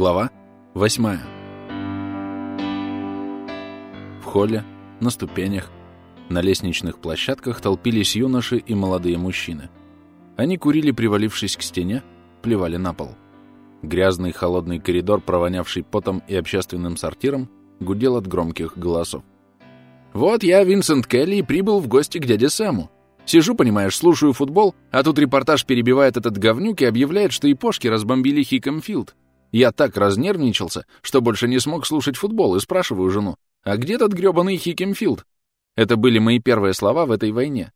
Глава 8. В холле, на ступенях, на лестничных площадках толпились юноши и молодые мужчины. Они курили, привалившись к стене, плевали на пол. Грязный холодный коридор, провонявший потом и общественным сортиром, гудел от громких голосов. «Вот я, Винсент Келли, и прибыл в гости к дяде Сэму. Сижу, понимаешь, слушаю футбол, а тут репортаж перебивает этот говнюк и объявляет, что и пошки разбомбили Хикомфилд. Я так разнервничался, что больше не смог слушать футбол, и спрашиваю жену, а где тот грёбаный Хикемфилд? Это были мои первые слова в этой войне.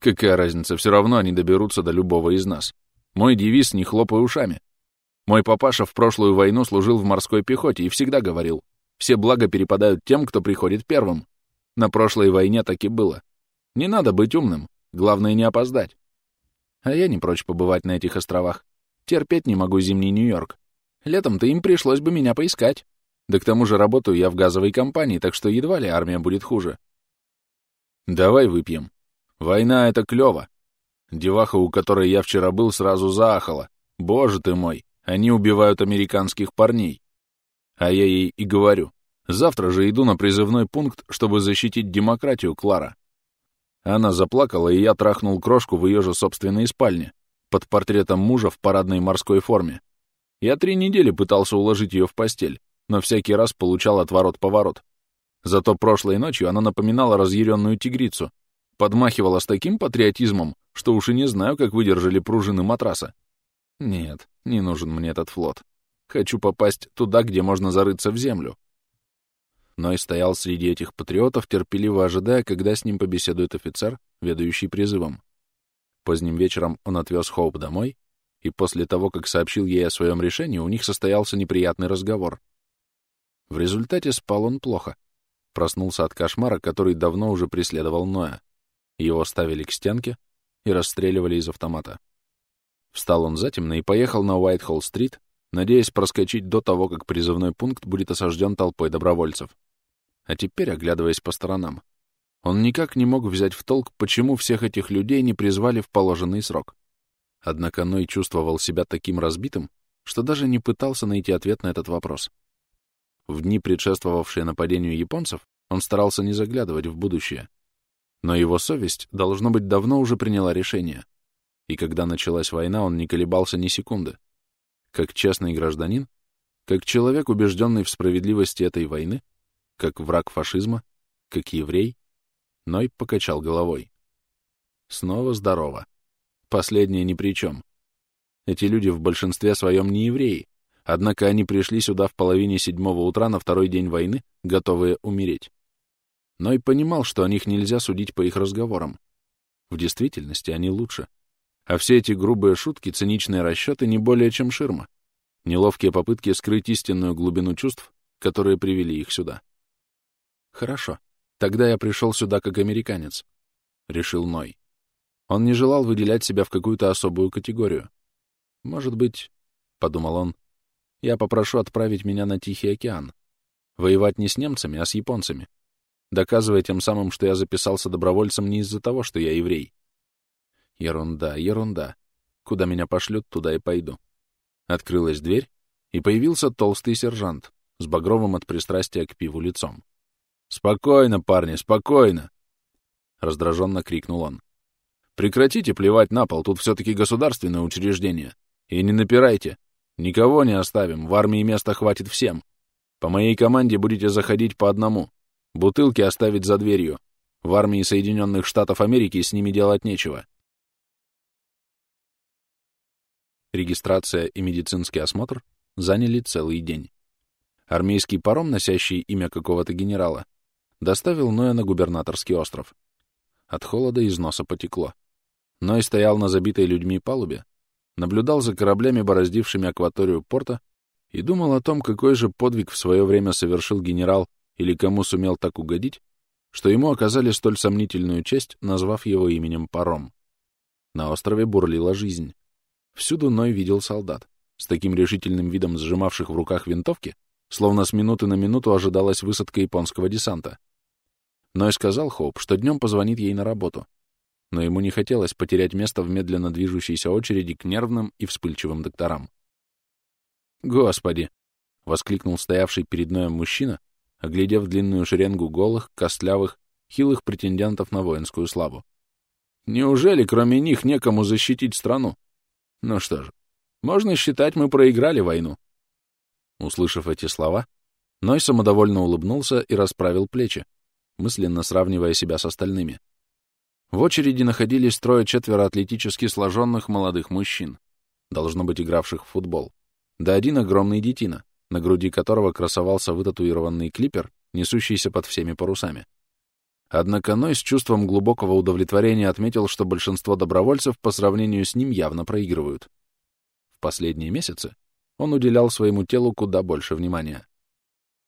Какая разница, все равно они доберутся до любого из нас. Мой девиз «Не хлопай ушами». Мой папаша в прошлую войну служил в морской пехоте и всегда говорил, все блага перепадают тем, кто приходит первым. На прошлой войне так и было. Не надо быть умным, главное не опоздать. А я не прочь побывать на этих островах. Терпеть не могу зимний Нью-Йорк. Летом-то им пришлось бы меня поискать. Да к тому же работаю я в газовой компании, так что едва ли армия будет хуже. Давай выпьем. Война — это клёво. Деваха, у которой я вчера был, сразу заахала. Боже ты мой, они убивают американских парней. А я ей и говорю. Завтра же иду на призывной пункт, чтобы защитить демократию, Клара. Она заплакала, и я трахнул крошку в ее же собственной спальне, под портретом мужа в парадной морской форме. Я три недели пытался уложить ее в постель, но всякий раз получал отворот-поворот. Зато прошлой ночью она напоминала разъяренную тигрицу, подмахивала с таким патриотизмом, что уж и не знаю, как выдержали пружины матраса. Нет, не нужен мне этот флот. Хочу попасть туда, где можно зарыться в землю. Но и стоял среди этих патриотов, терпеливо ожидая, когда с ним побеседует офицер, ведающий призывом. Поздним вечером он отвез Хоуп домой, и после того, как сообщил ей о своем решении, у них состоялся неприятный разговор. В результате спал он плохо. Проснулся от кошмара, который давно уже преследовал Ноя. Его ставили к стенке и расстреливали из автомата. Встал он затемно и поехал на Уайтхолл-стрит, надеясь проскочить до того, как призывной пункт будет осажден толпой добровольцев. А теперь, оглядываясь по сторонам, он никак не мог взять в толк, почему всех этих людей не призвали в положенный срок. Однако Ной чувствовал себя таким разбитым, что даже не пытался найти ответ на этот вопрос. В дни, предшествовавшие нападению японцев, он старался не заглядывать в будущее. Но его совесть, должно быть, давно уже приняла решение. И когда началась война, он не колебался ни секунды. Как честный гражданин, как человек, убежденный в справедливости этой войны, как враг фашизма, как еврей, Ной покачал головой. Снова здорово. Последнее ни при чем. Эти люди в большинстве своем не евреи, однако они пришли сюда в половине седьмого утра на второй день войны, готовые умереть. Но и понимал, что о них нельзя судить по их разговорам. В действительности они лучше. А все эти грубые шутки, циничные расчеты не более чем ширма. Неловкие попытки скрыть истинную глубину чувств, которые привели их сюда. Хорошо. Тогда я пришел сюда как американец, — решил Ной. Он не желал выделять себя в какую-то особую категорию. «Может быть, — подумал он, — я попрошу отправить меня на Тихий океан. Воевать не с немцами, а с японцами. Доказывая тем самым, что я записался добровольцем не из-за того, что я еврей. Ерунда, ерунда. Куда меня пошлют, туда и пойду. Открылась дверь, и появился толстый сержант с багровым от пристрастия к пиву лицом. «Спокойно, парни, спокойно!» Раздраженно крикнул он. Прекратите плевать на пол, тут все-таки государственное учреждение. И не напирайте. Никого не оставим, в армии места хватит всем. По моей команде будете заходить по одному. Бутылки оставить за дверью. В армии Соединенных Штатов Америки с ними делать нечего. Регистрация и медицинский осмотр заняли целый день. Армейский паром, носящий имя какого-то генерала, доставил Ноя на губернаторский остров. От холода из носа потекло. Ной стоял на забитой людьми палубе, наблюдал за кораблями, бороздившими акваторию порта, и думал о том, какой же подвиг в свое время совершил генерал или кому сумел так угодить, что ему оказали столь сомнительную честь, назвав его именем паром. На острове бурлила жизнь. Всюду Ной видел солдат, с таким решительным видом сжимавших в руках винтовки, словно с минуты на минуту ожидалась высадка японского десанта. Ной сказал Хоуп, что днем позвонит ей на работу, но ему не хотелось потерять место в медленно движущейся очереди к нервным и вспыльчивым докторам. «Господи!» — воскликнул стоявший перед Ноем мужчина, оглядев длинную шеренгу голых, костлявых, хилых претендентов на воинскую славу. «Неужели кроме них некому защитить страну? Ну что же, можно считать, мы проиграли войну». Услышав эти слова, Ной самодовольно улыбнулся и расправил плечи, мысленно сравнивая себя с остальными. В очереди находились трое-четверо атлетически сложенных молодых мужчин, должно быть игравших в футбол, да один огромный детина, на груди которого красовался вытатуированный клипер, несущийся под всеми парусами. Однако Ной с чувством глубокого удовлетворения отметил, что большинство добровольцев по сравнению с ним явно проигрывают. В последние месяцы он уделял своему телу куда больше внимания.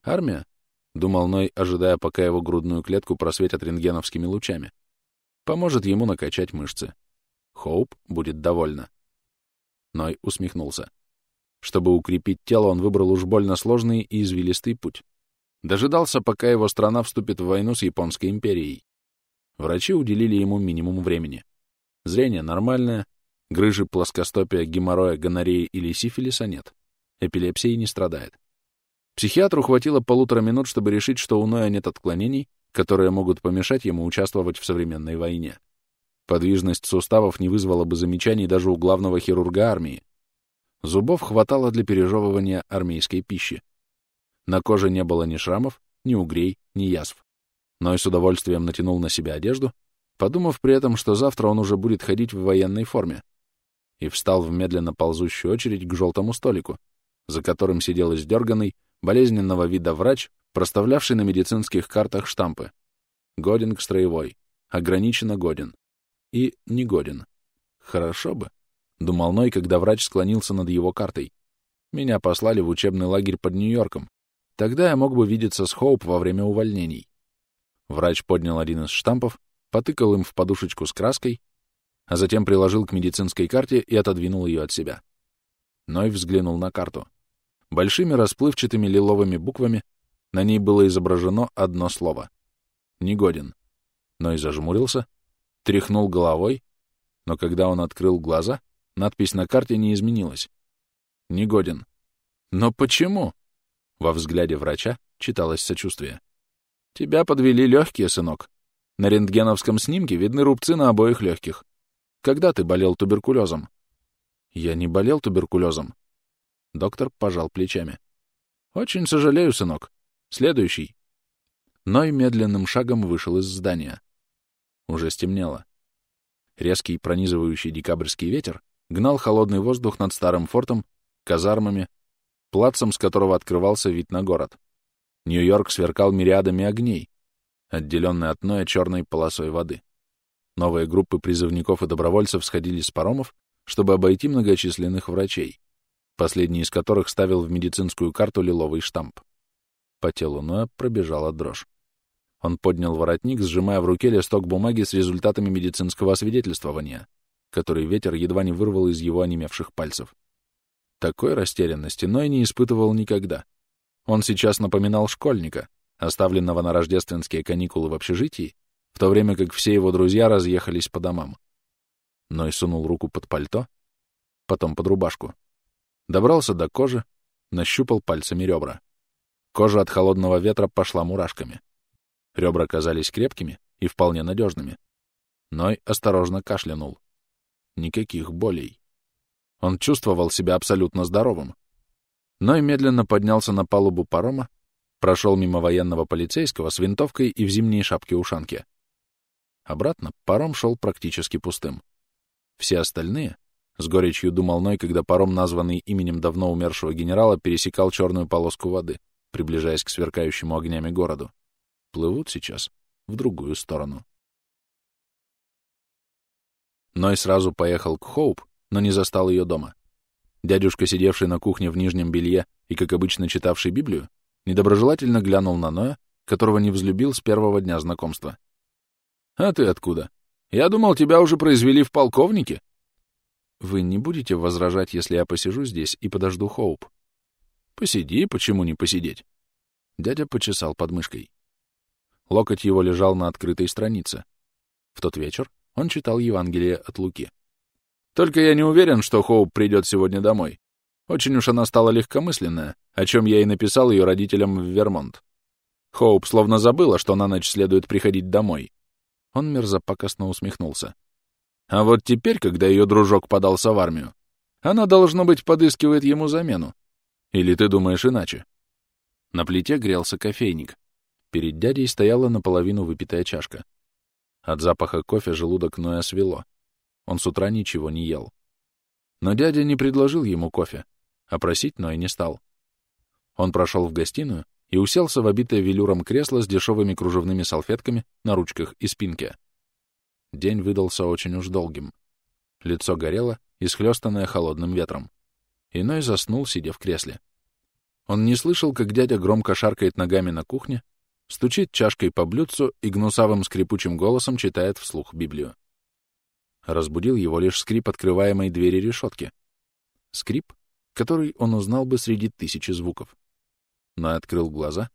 Армия, — думал Ной, ожидая, пока его грудную клетку просветят рентгеновскими лучами, — поможет ему накачать мышцы. Хоуп будет довольна. Ной усмехнулся. Чтобы укрепить тело, он выбрал уж больно сложный и извилистый путь. Дожидался, пока его страна вступит в войну с Японской империей. Врачи уделили ему минимум времени. Зрение нормальное, грыжи, плоскостопия, геморроя, гонореи или сифилиса нет. Эпилепсией не страдает. Психиатру хватило полутора минут, чтобы решить, что у Ноя нет отклонений, которые могут помешать ему участвовать в современной войне. Подвижность суставов не вызвала бы замечаний даже у главного хирурга армии, Зубов хватало для пережевывания армейской пищи. На коже не было ни шрамов, ни угрей, ни язв. Но и с удовольствием натянул на себя одежду, подумав при этом, что завтра он уже будет ходить в военной форме, и встал в медленно ползущую очередь к желтому столику, за которым сидел издерганный, болезненного вида врач, проставлявший на медицинских картах штампы. Годен строевой, ограниченно годен и негоден. Хорошо бы. — думал Ной, когда врач склонился над его картой. «Меня послали в учебный лагерь под Нью-Йорком. Тогда я мог бы видеться с Хоуп во время увольнений». Врач поднял один из штампов, потыкал им в подушечку с краской, а затем приложил к медицинской карте и отодвинул ее от себя. Ной взглянул на карту. Большими расплывчатыми лиловыми буквами на ней было изображено одно слово — «Негоден». Ной зажмурился, тряхнул головой, но когда он открыл глаза — Надпись на карте не изменилась. Негоден. Но почему? Во взгляде врача читалось сочувствие. Тебя подвели легкие, сынок. На рентгеновском снимке видны рубцы на обоих легких. Когда ты болел туберкулезом? Я не болел туберкулезом. Доктор пожал плечами. Очень сожалею, сынок. Следующий. Ной медленным шагом вышел из здания. Уже стемнело. Резкий пронизывающий декабрьский ветер гнал холодный воздух над старым фортом, казармами, плацем, с которого открывался вид на город. Нью-Йорк сверкал мириадами огней, отделенный от Ноя черной полосой воды. Новые группы призывников и добровольцев сходили с паромов, чтобы обойти многочисленных врачей, последний из которых ставил в медицинскую карту лиловый штамп. По телу Ноя пробежала дрожь. Он поднял воротник, сжимая в руке листок бумаги с результатами медицинского освидетельствования — который ветер едва не вырвал из его онемевших пальцев. Такой растерянности Ной не испытывал никогда. Он сейчас напоминал школьника, оставленного на рождественские каникулы в общежитии, в то время как все его друзья разъехались по домам. Ной сунул руку под пальто, потом под рубашку. Добрался до кожи, нащупал пальцами ребра. Кожа от холодного ветра пошла мурашками. Ребра казались крепкими и вполне надежными. Ной осторожно кашлянул. Никаких болей. Он чувствовал себя абсолютно здоровым. Ной медленно поднялся на палубу парома, прошел мимо военного полицейского с винтовкой и в зимней шапке-ушанке. Обратно паром шел практически пустым. Все остальные, с горечью думал Ной, когда паром, названный именем давно умершего генерала, пересекал черную полоску воды, приближаясь к сверкающему огнями городу, плывут сейчас в другую сторону. Ной сразу поехал к Хоуп, но не застал ее дома. Дядюшка, сидевший на кухне в нижнем белье и, как обычно, читавший Библию, недоброжелательно глянул на Ноя, которого не взлюбил с первого дня знакомства. «А ты откуда? Я думал, тебя уже произвели в полковнике». «Вы не будете возражать, если я посижу здесь и подожду Хоуп?» «Посиди, почему не посидеть?» Дядя почесал подмышкой. Локоть его лежал на открытой странице. В тот вечер он читал Евангелие от Луки. «Только я не уверен, что Хоуп придет сегодня домой. Очень уж она стала легкомысленная, о чем я и написал ее родителям в Вермонт. Хоуп словно забыла, что на ночь следует приходить домой. Он мерзопакостно усмехнулся. А вот теперь, когда ее дружок подался в армию, она, должно быть, подыскивает ему замену. Или ты думаешь иначе? На плите грелся кофейник. Перед дядей стояла наполовину выпитая чашка. От запаха кофе желудок Ноя свело. Он с утра ничего не ел. Но дядя не предложил ему кофе, а просить Ной не стал. Он прошел в гостиную и уселся в обитое велюром кресло с дешевыми кружевными салфетками на ручках и спинке. День выдался очень уж долгим. Лицо горело, исхлёстанное холодным ветром. Иной заснул, сидя в кресле. Он не слышал, как дядя громко шаркает ногами на кухне, стучит чашкой по блюдцу и гнусавым скрипучим голосом читает вслух Библию. Разбудил его лишь скрип открываемой двери решетки. Скрип, который он узнал бы среди тысячи звуков. Но открыл глаза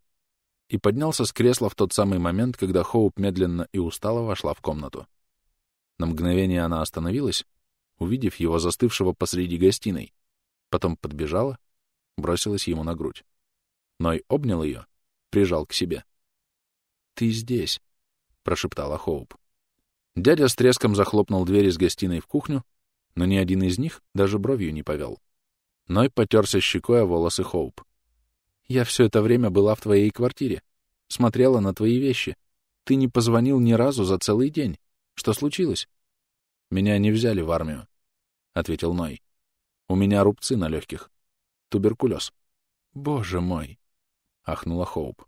и поднялся с кресла в тот самый момент, когда Хоуп медленно и устало вошла в комнату. На мгновение она остановилась, увидев его застывшего посреди гостиной, потом подбежала, бросилась ему на грудь. Ной обнял ее, прижал к себе. «Ты здесь», — прошептала Хоуп. Дядя с треском захлопнул дверь из гостиной в кухню, но ни один из них даже бровью не повел. Ной потерся щекой о волосы Хоуп. «Я все это время была в твоей квартире, смотрела на твои вещи. Ты не позвонил ни разу за целый день. Что случилось?» «Меня не взяли в армию», — ответил Ной. «У меня рубцы на легких. Туберкулез». «Боже мой!» — ахнула Хоуп.